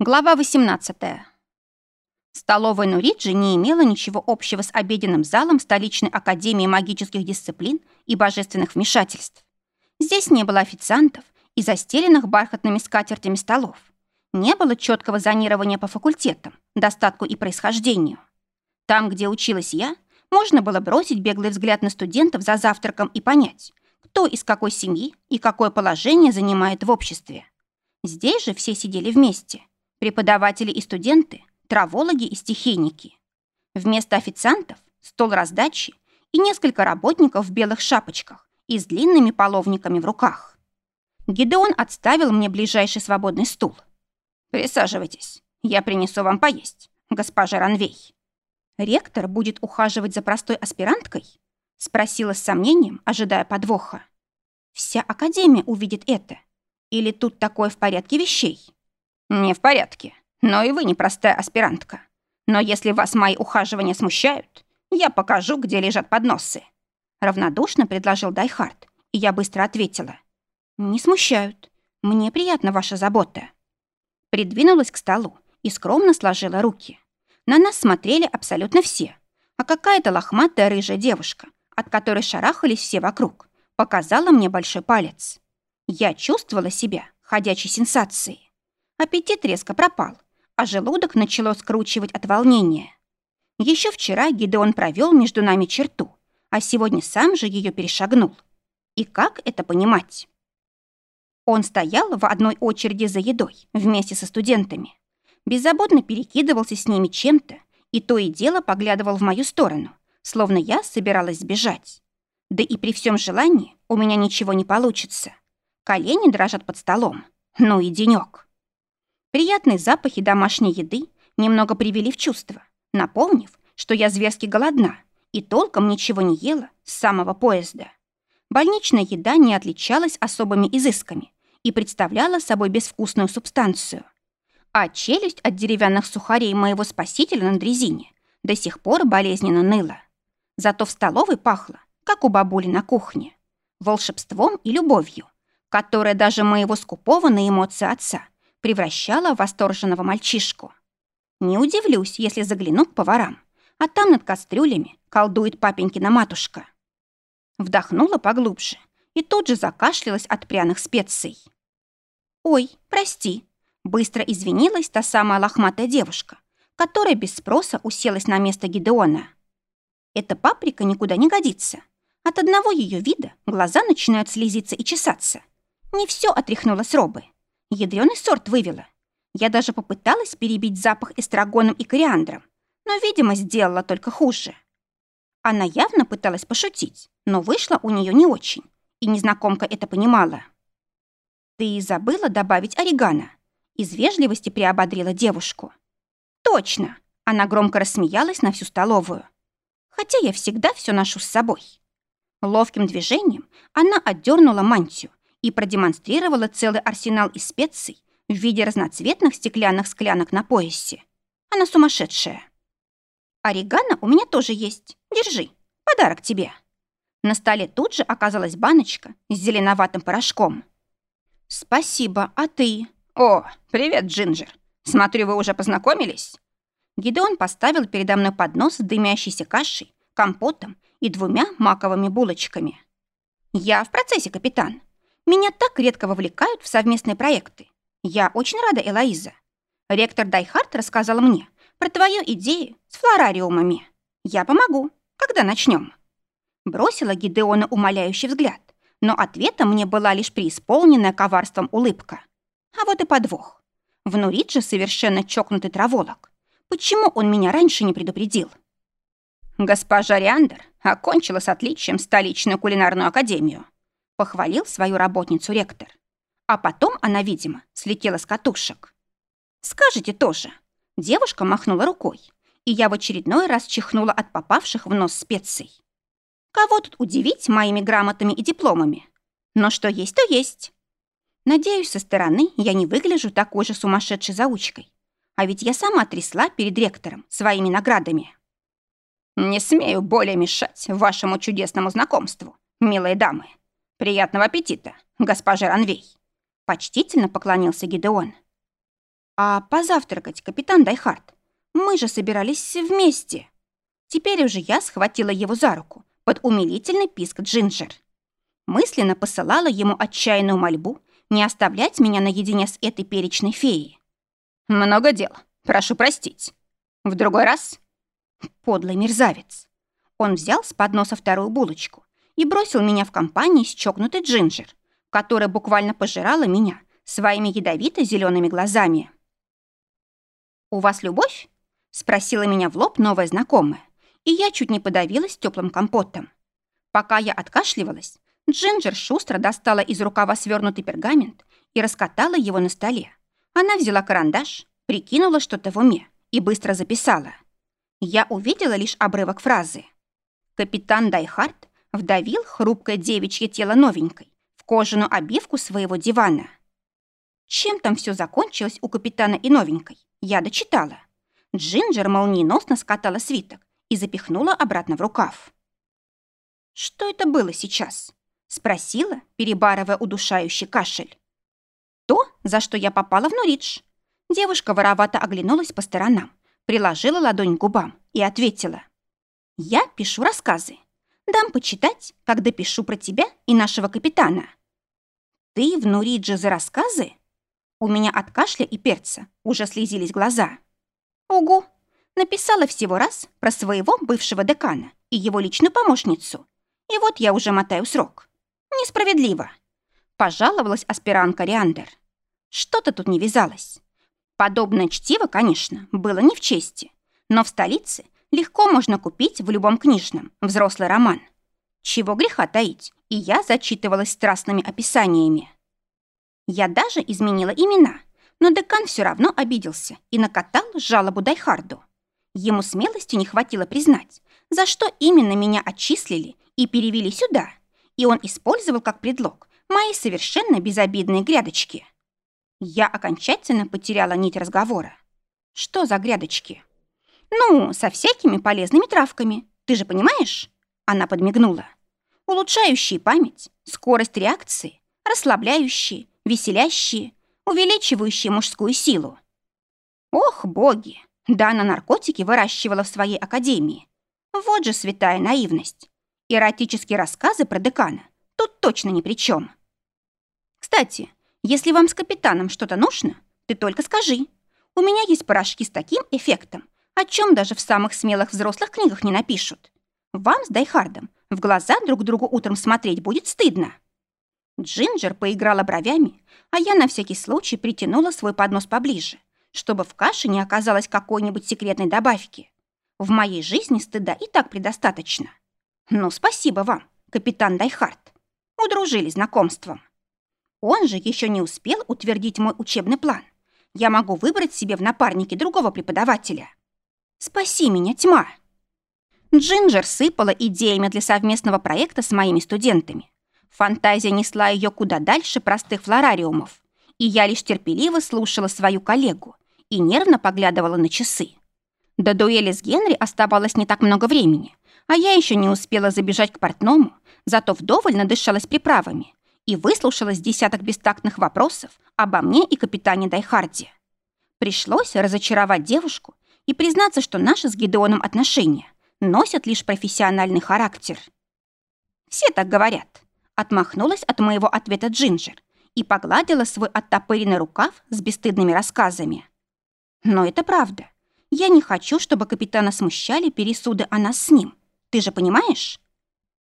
Глава 18. Столовая Нуриджи не имела ничего общего с обеденным залом столичной академии магических дисциплин и божественных вмешательств. Здесь не было официантов и застеленных бархатными скатертями столов. Не было четкого зонирования по факультетам, достатку и происхождению. Там, где училась я, можно было бросить беглый взгляд на студентов за завтраком и понять, кто из какой семьи и какое положение занимает в обществе. Здесь же все сидели вместе – Преподаватели и студенты, травологи и стихийники. Вместо официантов – стол раздачи и несколько работников в белых шапочках и с длинными половниками в руках. Гидеон отставил мне ближайший свободный стул. «Присаживайтесь, я принесу вам поесть, госпожа Ранвей». «Ректор будет ухаживать за простой аспиранткой?» — спросила с сомнением, ожидая подвоха. «Вся Академия увидит это. Или тут такое в порядке вещей?» «Не в порядке. Но и вы непростая аспирантка. Но если вас мои ухаживания смущают, я покажу, где лежат подносы». Равнодушно предложил Дайхард, и я быстро ответила. «Не смущают. Мне приятна ваша забота». Придвинулась к столу и скромно сложила руки. На нас смотрели абсолютно все, а какая-то лохматая рыжая девушка, от которой шарахались все вокруг, показала мне большой палец. Я чувствовала себя ходячей сенсацией. Аппетит резко пропал, а желудок начало скручивать от волнения. Еще вчера Гидеон провел между нами черту, а сегодня сам же ее перешагнул. И как это понимать? Он стоял в одной очереди за едой вместе со студентами, беззаботно перекидывался с ними чем-то и то и дело поглядывал в мою сторону, словно я собиралась сбежать. Да и при всем желании у меня ничего не получится. Колени дрожат под столом. Ну и денек. Приятные запахи домашней еды немного привели в чувство, напомнив, что я зверски голодна и толком ничего не ела с самого поезда. Больничная еда не отличалась особыми изысками и представляла собой безвкусную субстанцию. А челюсть от деревянных сухарей моего спасителя на дрезине до сих пор болезненно ныла. Зато в столовой пахло, как у бабули на кухне, волшебством и любовью, которая даже моего скупого на эмоции отца – превращала в восторженного мальчишку. Не удивлюсь, если загляну к поварам, а там над кастрюлями колдует папенькина матушка. Вдохнула поглубже и тут же закашлялась от пряных специй. «Ой, прости», — быстро извинилась та самая лохматая девушка, которая без спроса уселась на место Гидеона. «Эта паприка никуда не годится. От одного ее вида глаза начинают слезиться и чесаться. Не все отряхнула с робы. Ядрёный сорт вывела. Я даже попыталась перебить запах эстрагоном и кориандром, но, видимо, сделала только хуже. Она явно пыталась пошутить, но вышло у нее не очень, и незнакомка это понимала. «Ты забыла добавить орегано?» Из вежливости приободрила девушку. «Точно!» Она громко рассмеялась на всю столовую. «Хотя я всегда все ношу с собой». Ловким движением она отдернула мантию и продемонстрировала целый арсенал из специй в виде разноцветных стеклянных склянок на поясе. Она сумасшедшая. «Орегано у меня тоже есть. Держи. Подарок тебе». На столе тут же оказалась баночка с зеленоватым порошком. «Спасибо, а ты?» «О, привет, Джинджер. Смотрю, вы уже познакомились?» Гидеон поставил передо мной поднос с дымящейся кашей, компотом и двумя маковыми булочками. «Я в процессе, капитан. Меня так редко вовлекают в совместные проекты. Я очень рада, Элоиза. Ректор Дайхард рассказал мне про твою идею с флорариумами. Я помогу. Когда начнем? Бросила Гидеона умоляющий взгляд, но ответом мне была лишь преисполненная коварством улыбка. А вот и подвох. В Нуридже совершенно чокнутый траволог. Почему он меня раньше не предупредил? Госпожа Риандер окончила с отличием столичную кулинарную академию похвалил свою работницу ректор. А потом она, видимо, слетела с катушек. «Скажите тоже». Девушка махнула рукой, и я в очередной раз чихнула от попавших в нос специй. Кого тут удивить моими грамотами и дипломами? Но что есть, то есть. Надеюсь, со стороны я не выгляжу такой же сумасшедшей заучкой. А ведь я сама трясла перед ректором своими наградами. «Не смею более мешать вашему чудесному знакомству, милые дамы», «Приятного аппетита, госпожа Ранвей!» Почтительно поклонился Гидеон. «А позавтракать, капитан Дайхард? Мы же собирались вместе». Теперь уже я схватила его за руку под умилительный писк Джинджер. Мысленно посылала ему отчаянную мольбу не оставлять меня наедине с этой перечной феей. «Много дел. Прошу простить. В другой раз?» Подлый мерзавец. Он взял с подноса вторую булочку и бросил меня в компании с чокнутой Джинджер, которая буквально пожирала меня своими ядовито-зелеными глазами. «У вас любовь?» — спросила меня в лоб новая знакомая, и я чуть не подавилась теплым компотом. Пока я откашливалась, Джинджер шустро достала из рукава свернутый пергамент и раскатала его на столе. Она взяла карандаш, прикинула что-то в уме и быстро записала. Я увидела лишь обрывок фразы. Капитан Дайхард вдавил хрупкое девичье тело новенькой в кожаную обивку своего дивана. Чем там все закончилось у капитана и новенькой, я дочитала. Джинджер молниеносно скатала свиток и запихнула обратно в рукав. «Что это было сейчас?» — спросила, перебарывая удушающий кашель. «То, за что я попала в Норидж». Девушка воровато оглянулась по сторонам, приложила ладонь к губам и ответила. «Я пишу рассказы. Дам почитать, когда пишу про тебя и нашего капитана». «Ты в Нуридже за рассказы?» У меня от кашля и перца уже слезились глаза. «Угу, Написала всего раз про своего бывшего декана и его личную помощницу. И вот я уже мотаю срок. Несправедливо. Пожаловалась аспирантка Риандер. Что-то тут не вязалось. Подобное чтиво, конечно, было не в чести. Но в столице легко можно купить в любом книжном взрослый роман. Чего греха таить, и я зачитывалась страстными описаниями. Я даже изменила имена, но декан все равно обиделся и накатал жалобу Дайхарду. Ему смелости не хватило признать, за что именно меня отчислили и перевели сюда, и он использовал как предлог мои совершенно безобидные грядочки. Я окончательно потеряла нить разговора. Что за грядочки? Ну, со всякими полезными травками, ты же понимаешь? Она подмигнула. Улучшающие память, скорость реакции, расслабляющие, веселящие, увеличивающие мужскую силу. Ох, боги! Да она наркотики выращивала в своей академии. Вот же святая наивность. Эротические рассказы про декана тут точно ни при чем. Кстати, если вам с капитаном что-то нужно, ты только скажи. У меня есть порошки с таким эффектом, о чем даже в самых смелых взрослых книгах не напишут. Вам с Дайхардом в глаза друг другу утром смотреть будет стыдно. Джинджер поиграла бровями, а я на всякий случай притянула свой поднос поближе чтобы в каше не оказалось какой-нибудь секретной добавки. В моей жизни стыда и так предостаточно. Ну, спасибо вам, капитан Дайхард. Удружили знакомством. Он же еще не успел утвердить мой учебный план. Я могу выбрать себе в напарнике другого преподавателя. Спаси меня, тьма. Джинджер сыпала идеями для совместного проекта с моими студентами. Фантазия несла ее куда дальше простых флорариумов, и я лишь терпеливо слушала свою коллегу и нервно поглядывала на часы. До дуэли с Генри оставалось не так много времени, а я еще не успела забежать к портному, зато вдоволь надышалась приправами и выслушала с десяток бестактных вопросов обо мне и капитане Дайхарде. Пришлось разочаровать девушку и признаться, что наши с Гидеоном отношения носят лишь профессиональный характер. «Все так говорят», — отмахнулась от моего ответа Джинджер и погладила свой оттопыренный рукав с бесстыдными рассказами. Но это правда. Я не хочу, чтобы капитана смущали пересуды о нас с ним. Ты же понимаешь?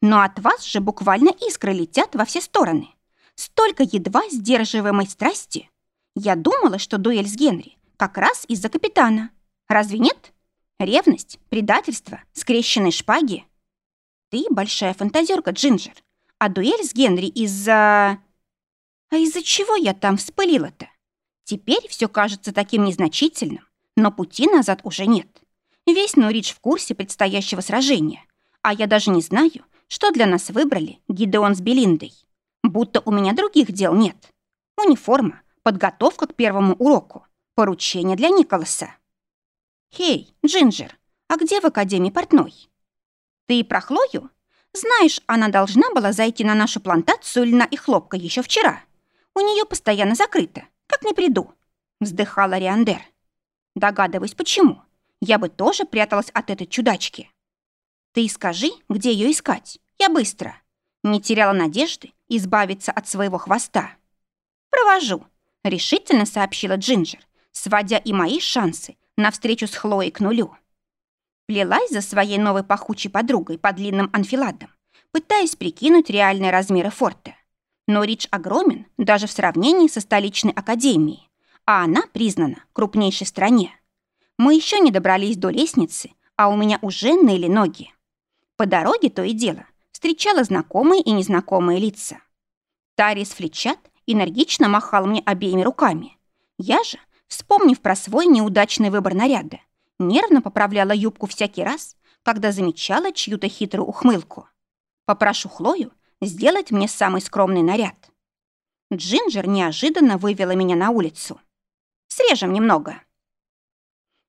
Но от вас же буквально искры летят во все стороны. Столько едва сдерживаемой страсти. Я думала, что дуэль с Генри как раз из-за капитана. Разве нет? Ревность, предательство, скрещенные шпаги. Ты большая фантазерка, Джинджер. А дуэль с Генри из-за... А из-за чего я там вспылила-то? Теперь все кажется таким незначительным, но пути назад уже нет. Весь Норидж в курсе предстоящего сражения, а я даже не знаю, что для нас выбрали Гидеон с Белиндой. Будто у меня других дел нет. Униформа, подготовка к первому уроку, поручение для Николаса. «Хей, Джинджер, а где в Академии портной?» «Ты про Хлою? Знаешь, она должна была зайти на нашу плантацию льна и хлопка еще вчера. У нее постоянно закрыто. Как не приду? Вздыхала Риандер. Догадываюсь, почему. Я бы тоже пряталась от этой чудачки. Ты скажи, где ее искать. Я быстро. Не теряла надежды избавиться от своего хвоста. Провожу, решительно сообщила Джинджер, сводя и мои шансы на встречу с Хлоей к нулю. Плелась за своей новой пахучей подругой под длинным анфиладом, пытаясь прикинуть реальные размеры форта. Но Ридж огромен даже в сравнении со столичной академией, а она признана крупнейшей стране. Мы еще не добрались до лестницы, а у меня уже ныли ноги. По дороге то и дело встречала знакомые и незнакомые лица. Тарис Флетчат энергично махал мне обеими руками. Я же, вспомнив про свой неудачный выбор наряда, нервно поправляла юбку всякий раз, когда замечала чью-то хитрую ухмылку. Попрошу Хлою сделать мне самый скромный наряд. Джинджер неожиданно вывела меня на улицу. Срежем немного.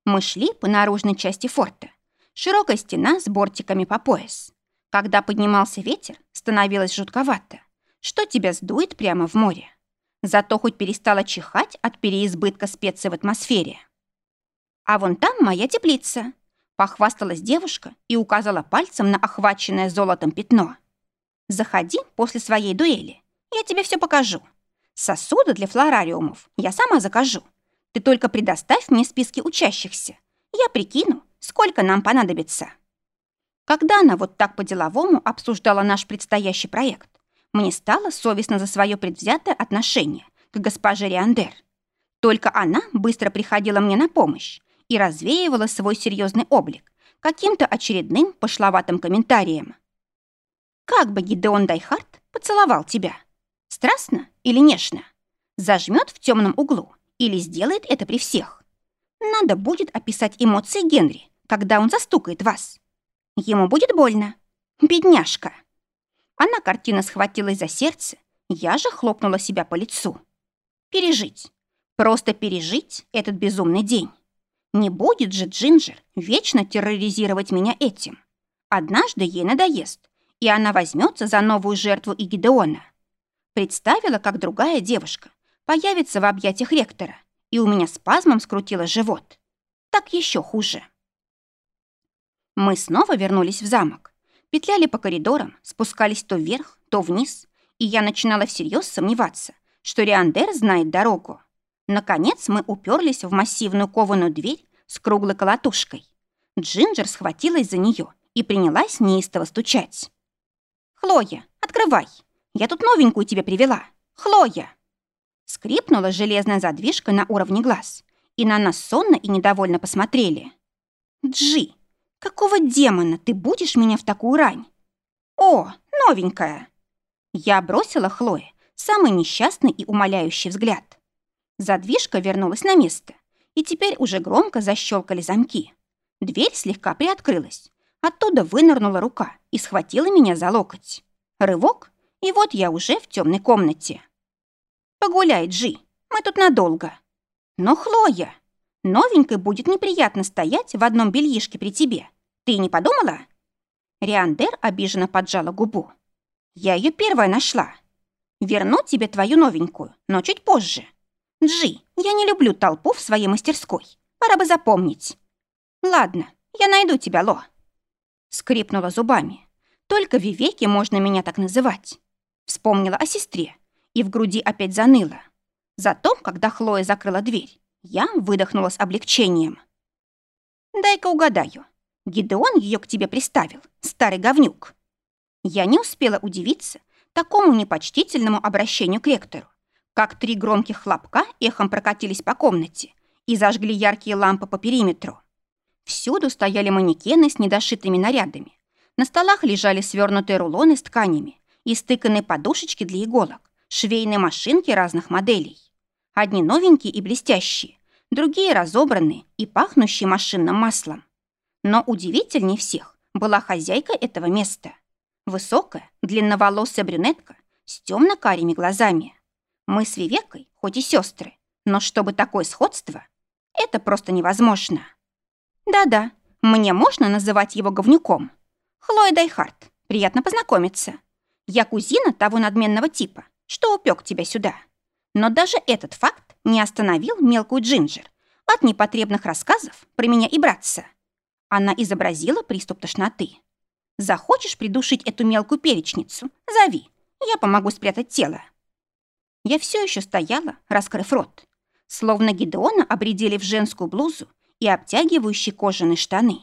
Мы шли по наружной части форта. Широкая стена с бортиками по пояс. Когда поднимался ветер, становилось жутковато. Что тебя сдует прямо в море? Зато хоть перестала чихать от переизбытка специй в атмосфере. А вон там моя теплица. Похвасталась девушка и указала пальцем на охваченное золотом пятно. Заходи после своей дуэли. Я тебе все покажу. Сосуды для флорариумов я сама закажу. Ты только предоставь мне списки учащихся. Я прикину, сколько нам понадобится. Когда она вот так по-деловому обсуждала наш предстоящий проект, мне стало совестно за свое предвзятое отношение к госпоже Риандер. Только она быстро приходила мне на помощь и развеивала свой серьезный облик каким-то очередным пошловатым комментарием. Как бы Гидеон Дайхарт поцеловал тебя? Страстно или нежно? Зажмет в темном углу или сделает это при всех? Надо будет описать эмоции Генри, когда он застукает вас. Ему будет больно. Бедняжка. Она картина схватилась за сердце, я же хлопнула себя по лицу. Пережить. Просто пережить этот безумный день. Не будет же Джинджер вечно терроризировать меня этим. Однажды ей надоест, и она возьмется за новую жертву и Гидеона. Представила, как другая девушка появится в объятиях ректора, и у меня спазмом скрутило живот. Так еще хуже. Мы снова вернулись в замок. Петляли по коридорам, спускались то вверх, то вниз, и я начинала всерьез сомневаться, что Риандер знает дорогу. Наконец мы уперлись в массивную кованую дверь с круглой колотушкой. Джинджер схватилась за нее и принялась неистово стучать. «Хлоя, открывай! Я тут новенькую тебе привела! Хлоя!» Скрипнула железная задвижка на уровне глаз, и на нас сонно и недовольно посмотрели. «Джи, какого демона ты будешь меня в такую рань?» «О, новенькая!» Я бросила Хлое самый несчастный и умоляющий взгляд. Задвижка вернулась на место, и теперь уже громко защелкали замки. Дверь слегка приоткрылась. Оттуда вынырнула рука и схватила меня за локоть. Рывок, и вот я уже в темной комнате. «Погуляй, Джи, мы тут надолго». «Но, Хлоя, новенькой будет неприятно стоять в одном бельишке при тебе. Ты не подумала?» Риандер обиженно поджала губу. «Я ее первая нашла. Верну тебе твою новенькую, но чуть позже. Джи, я не люблю толпу в своей мастерской. Пора бы запомнить. Ладно, я найду тебя, Ло. Скрипнула зубами. Только в Вивеке можно меня так называть. Вспомнила о сестре, и в груди опять заныло. Зато, когда Хлоя закрыла дверь, я выдохнула с облегчением. «Дай-ка угадаю. Гидеон ее к тебе приставил, старый говнюк». Я не успела удивиться такому непочтительному обращению к ректору, как три громких хлопка эхом прокатились по комнате и зажгли яркие лампы по периметру. Всюду стояли манекены с недошитыми нарядами. На столах лежали свернутые рулоны с тканями и стыканные подушечки для иголок, швейные машинки разных моделей. Одни новенькие и блестящие, другие разобранные и пахнущие машинным маслом. Но удивительнее всех была хозяйка этого места. Высокая, длинноволосая брюнетка с темно-карими глазами. Мы с Вивекой, хоть и сестры, но чтобы такое сходство, это просто невозможно. Да-да, мне можно называть его говнюком. Хлоя Дайхарт, приятно познакомиться. Я кузина того надменного типа, что упек тебя сюда. Но даже этот факт не остановил мелкую Джинджер от непотребных рассказов про меня и братца. Она изобразила приступ тошноты. Захочешь придушить эту мелкую перечницу? Зови. Я помогу спрятать тело. Я все еще стояла, раскрыв рот. Словно Гидеона обредили в женскую блузу и обтягивающие кожаные штаны.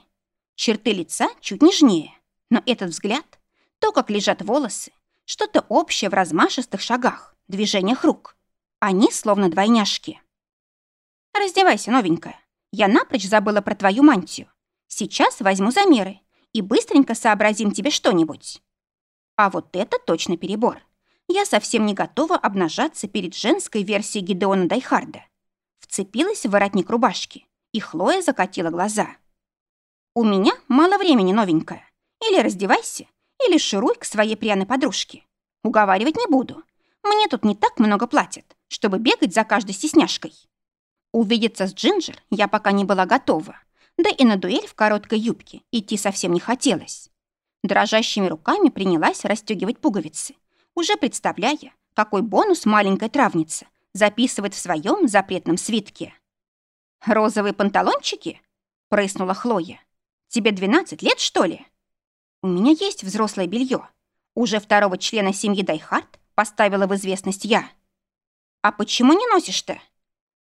Черты лица чуть нежнее, но этот взгляд, то, как лежат волосы, что-то общее в размашистых шагах, движениях рук. Они словно двойняшки. «Раздевайся, новенькая. Я напрочь забыла про твою мантию. Сейчас возьму замеры и быстренько сообразим тебе что-нибудь». А вот это точно перебор. Я совсем не готова обнажаться перед женской версией Гидеона Дайхарда. Вцепилась в воротник рубашки, и Хлоя закатила глаза. «У меня мало времени, новенькая. Или раздевайся, или шируй к своей пряной подружке. Уговаривать не буду. Мне тут не так много платят, чтобы бегать за каждой стесняшкой». Увидеться с Джинджер я пока не была готова, да и на дуэль в короткой юбке идти совсем не хотелось. Дрожащими руками принялась расстегивать пуговицы, уже представляя, какой бонус маленькая травница записывает в своем запретном свитке. «Розовые панталончики?» — прыснула Хлоя. «Тебе 12 лет, что ли?» «У меня есть взрослое белье. Уже второго члена семьи Дайхард поставила в известность я». «А почему не носишь-то?»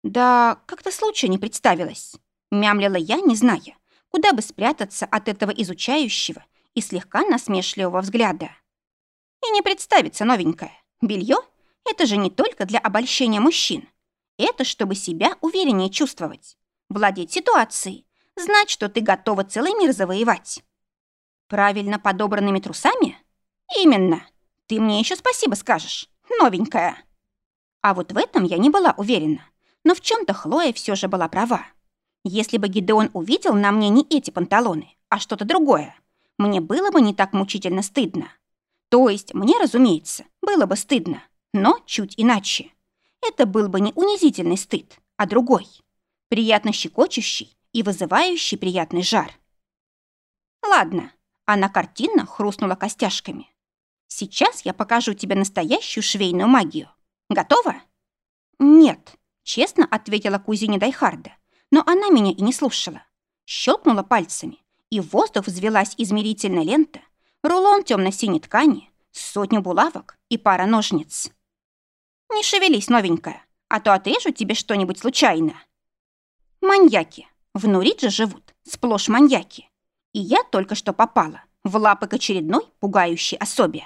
«Да как-то случая не представилось», — мямлила я, не зная, куда бы спрятаться от этого изучающего и слегка насмешливого взгляда. И не представится новенькое. Белье — это же не только для обольщения мужчин. Это чтобы себя увереннее чувствовать, владеть ситуацией, знать, что ты готова целый мир завоевать. Правильно подобранными трусами? Именно. Ты мне еще спасибо скажешь, новенькая. А вот в этом я не была уверена. Но в чем то Хлоя все же была права. Если бы Гидеон увидел на мне не эти панталоны, а что-то другое, мне было бы не так мучительно стыдно. То есть мне, разумеется, было бы стыдно, но чуть иначе. Это был бы не унизительный стыд, а другой, приятно щекочущий и вызывающий приятный жар. Ладно, она картинно хрустнула костяшками. Сейчас я покажу тебе настоящую швейную магию. Готова? Нет, честно ответила кузине Дайхарда, но она меня и не слушала. Щелкнула пальцами, и в воздух взвелась измерительная лента, рулон темно-синей ткани, сотню булавок и пара ножниц. «Не шевелись, новенькая, а то отрежу тебе что-нибудь случайно». Маньяки. В Нуридже живут, сплошь маньяки. И я только что попала в лапы к очередной пугающей особе.